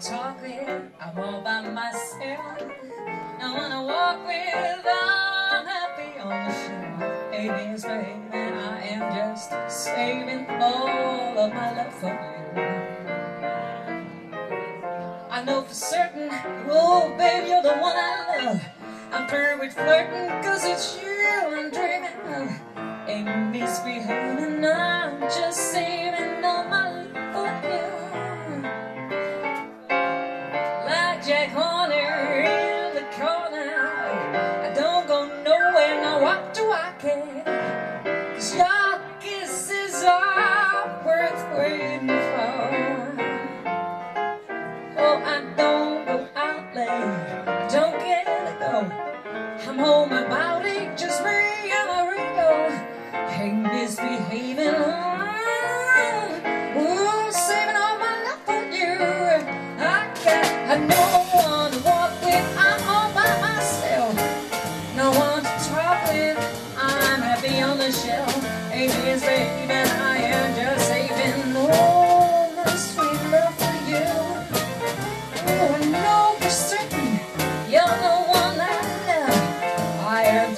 talking, I'm all by myself. I wanna walk with unhappy on the shore. It is raining. and I am just saving all of my love for you. I know for certain, oh babe, you're the one I love. I'm perfect flirting, cause it's you I'm dreaming of. Misbehaving, oh, saving all my love for you. I got no one to walk with, I'm all by myself. No one to talk with, I'm happy on the shelf. Ain't misbehaving, I am just saving all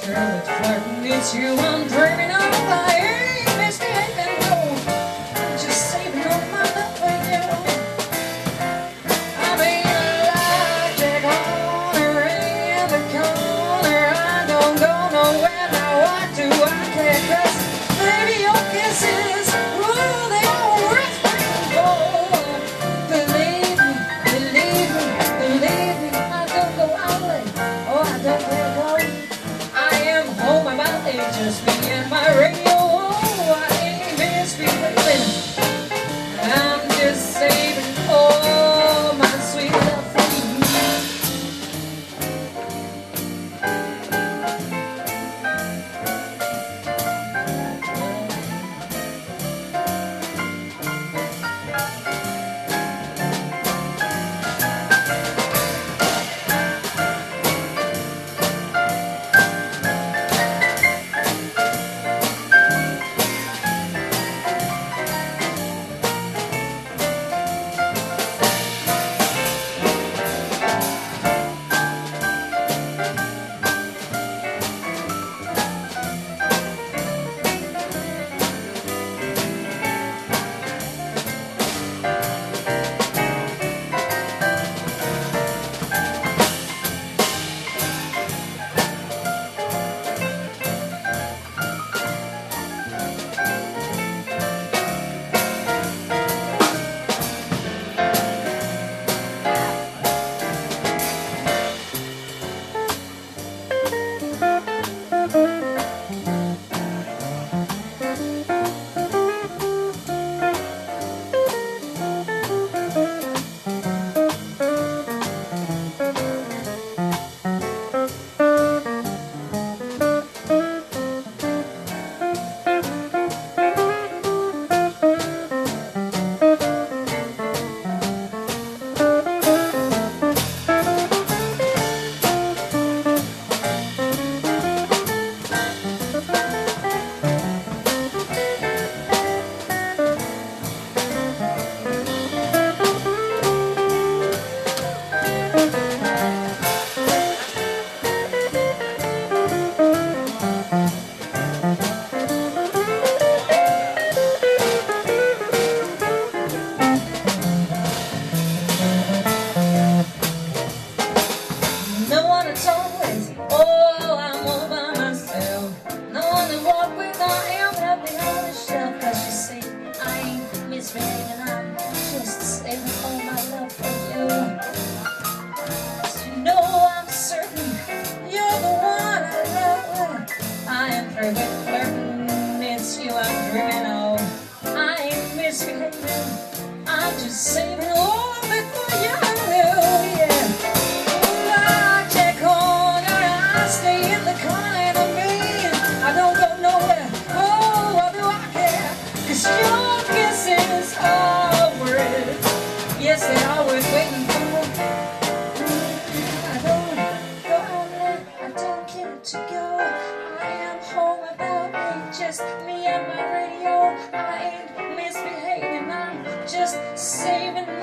I am through with flirting. It's you I'm dreaming of. I the decline of me. I don't go nowhere, oh, why do I care? Your kisses yes, they're always waiting for. Me I don't go I don't to go. I am home about me, just me and my radio. I ain't misbehaving, I'm just saving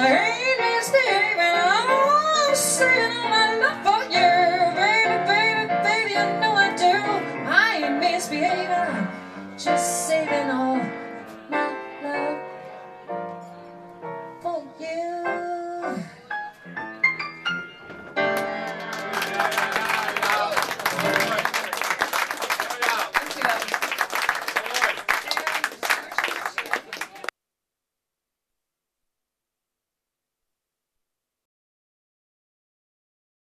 Rain is the